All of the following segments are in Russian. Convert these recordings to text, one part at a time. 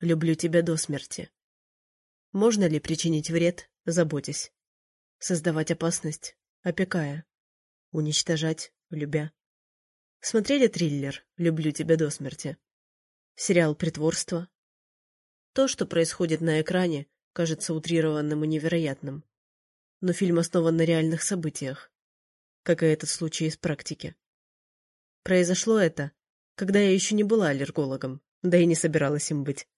люблю тебя до смерти. Можно ли причинить вред, заботясь? Создавать опасность, опекая? Уничтожать, любя? Смотрели триллер «Люблю тебя до смерти»? Сериал «Притворство»? То, что происходит на экране, кажется утрированным и невероятным. Но фильм основан на реальных событиях, как и этот случай из практики. Произошло это, когда я еще не была аллергологом, да и не собиралась им быть.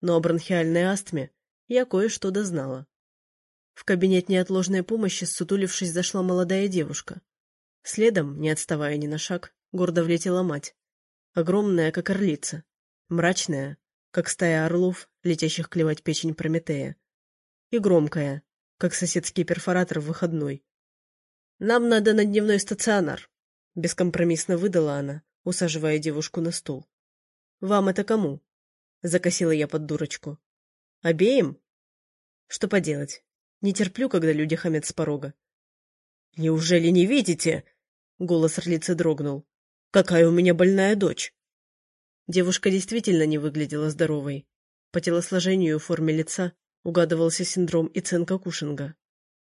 Но о бронхиальной астме я кое-что дознала. В кабинет неотложной помощи, сутулившись, зашла молодая девушка. Следом, не отставая ни на шаг, гордо влетела мать. Огромная, как орлица. Мрачная, как стая орлов, летящих клевать печень Прометея. И громкая, как соседский перфоратор в выходной. «Нам надо на дневной стационар», — бескомпромиссно выдала она, усаживая девушку на стул. «Вам это кому?» — закосила я под дурочку. «Обеим?» «Что поделать? Не терплю, когда люди хамят с порога». «Неужели не видите?» — голос орлицы дрогнул. «Какая у меня больная дочь!» Девушка действительно не выглядела здоровой. По телосложению и форме лица угадывался синдром Иценко-Кушинга.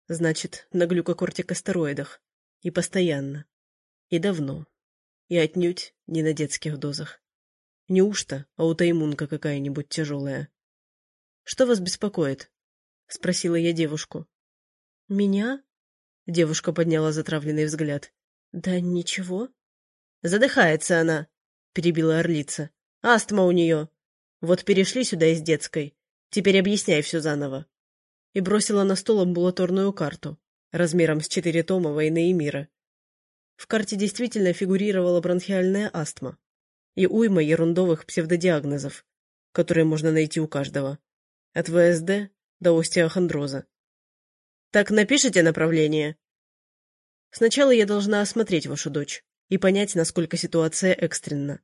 Значит, на глюкокортикостероидах. И постоянно. И давно. И отнюдь не на детских дозах. Неужто аутоиммунка какая-нибудь тяжелая? «Что вас беспокоит?» — спросила я девушку. «Меня?» — девушка подняла затравленный взгляд. «Да ничего». «Задыхается она», — перебила орлица. «Астма у нее. Вот перешли сюда из детской. Теперь объясняй все заново». И бросила на стол амбулаторную карту, размером с четыре тома «Войны и мира». В карте действительно фигурировала бронхиальная астма и уйма ерундовых псевдодиагнозов, которые можно найти у каждого. От ВСД до остеохондроза. Так напишите направление. Сначала я должна осмотреть вашу дочь и понять, насколько ситуация экстренна.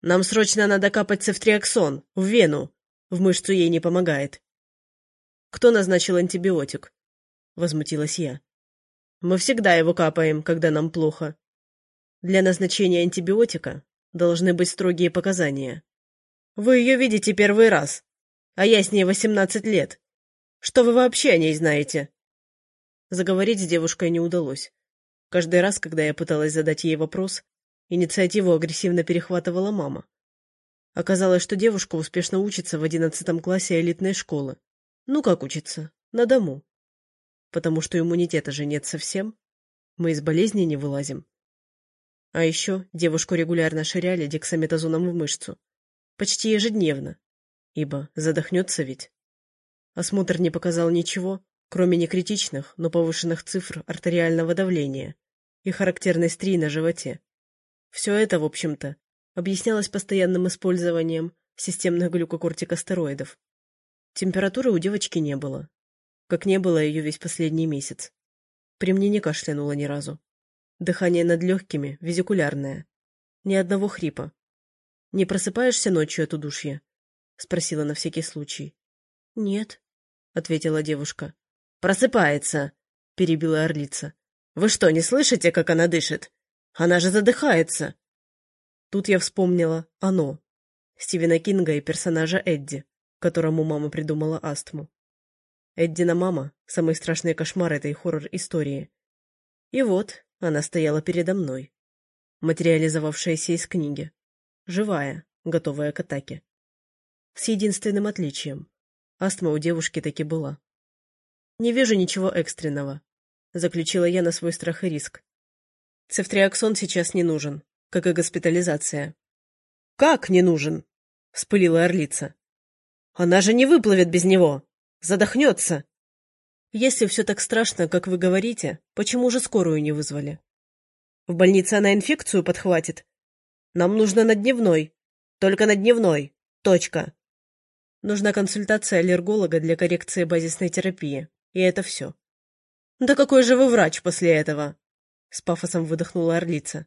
Нам срочно надо капать цефтриаксон в вену. В мышцу ей не помогает. Кто назначил антибиотик? Возмутилась я. Мы всегда его капаем, когда нам плохо. Для назначения антибиотика должны быть строгие показания. Вы ее видите первый раз, а я с ней восемнадцать лет. Что вы вообще о ней знаете?» Заговорить с девушкой не удалось. Каждый раз, когда я пыталась задать ей вопрос, инициативу агрессивно перехватывала мама. Оказалось, что девушка успешно учится в одиннадцатом классе элитной школы. Ну как учится? На дому. Потому что иммунитета же нет совсем. Мы из болезни не вылазим. А еще девушку регулярно ширяли дексаметазоном в мышцу. Почти ежедневно, ибо задохнется ведь. Осмотр не показал ничего, кроме некритичных, но повышенных цифр артериального давления и характерной стрии на животе. Все это, в общем-то, объяснялось постоянным использованием системных глюкокортикостероидов. Температуры у девочки не было, как не было ее весь последний месяц. При мне не кашлянула ни разу. Дыхание над легкими, визикулярное. Ни одного хрипа. Не просыпаешься ночью от удушья? — спросила на всякий случай. — Нет, — ответила девушка. — Просыпается, — перебила орлица. — Вы что, не слышите, как она дышит? Она же задыхается. Тут я вспомнила «Оно» Стивена Кинга и персонажа Эдди, которому мама придумала астму. Эддина мама — самый страшный кошмар этой хоррор-истории. И вот она стояла передо мной, материализовавшаяся из книги, живая, готовая к атаке. С единственным отличием. Астма у девушки таки была. «Не вижу ничего экстренного», — заключила я на свой страх и риск. «Цефтриаксон сейчас не нужен, как и госпитализация». «Как не нужен?» — вспылила орлица. «Она же не выплывет без него! Задохнется!» «Если все так страшно, как вы говорите, почему же скорую не вызвали?» «В больнице она инфекцию подхватит. Нам нужно на дневной. Только на дневной. Точка. Нужна консультация аллерголога для коррекции базисной терапии. И это все. «Да какой же вы врач после этого?» С пафосом выдохнула орлица.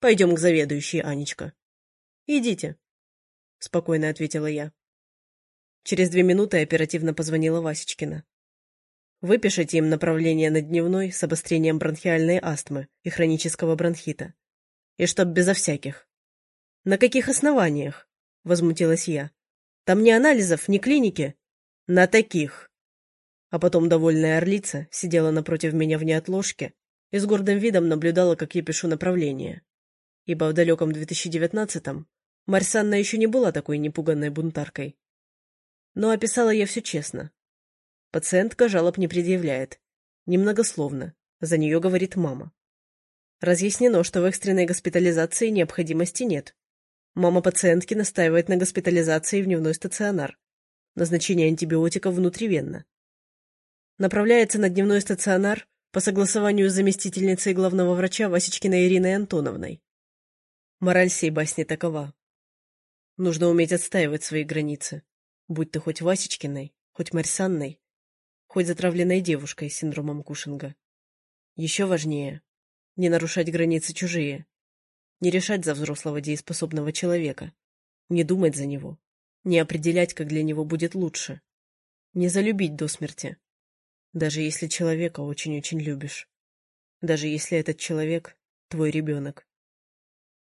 «Пойдем к заведующей, Анечка». «Идите», — спокойно ответила я. Через две минуты оперативно позвонила Васечкина. Выпишите им направление на дневной с обострением бронхиальной астмы и хронического бронхита. И чтоб безо всяких. На каких основаниях? Возмутилась я. Там ни анализов, ни клиники. На таких. А потом довольная орлица сидела напротив меня в неотложке и с гордым видом наблюдала, как я пишу направление. Ибо в далеком 2019-м Марсанна еще не была такой непуганной бунтаркой. Но описала я все честно. Пациентка жалоб не предъявляет. Немногословно. За нее говорит мама. Разъяснено, что в экстренной госпитализации необходимости нет. Мама пациентки настаивает на госпитализации в дневной стационар. Назначение антибиотиков внутривенно. Направляется на дневной стационар по согласованию с заместительницей главного врача Васечкиной Ириной Антоновной. Мораль сей басни такова. Нужно уметь отстаивать свои границы, будь ты хоть Васечкиной, хоть Марсанной, хоть затравленной девушкой с синдромом Кушинга. Еще важнее не нарушать границы чужие. Не решать за взрослого дееспособного человека. Не думать за него. Не определять, как для него будет лучше. Не залюбить до смерти. Даже если человека очень-очень любишь. Даже если этот человек — твой ребенок.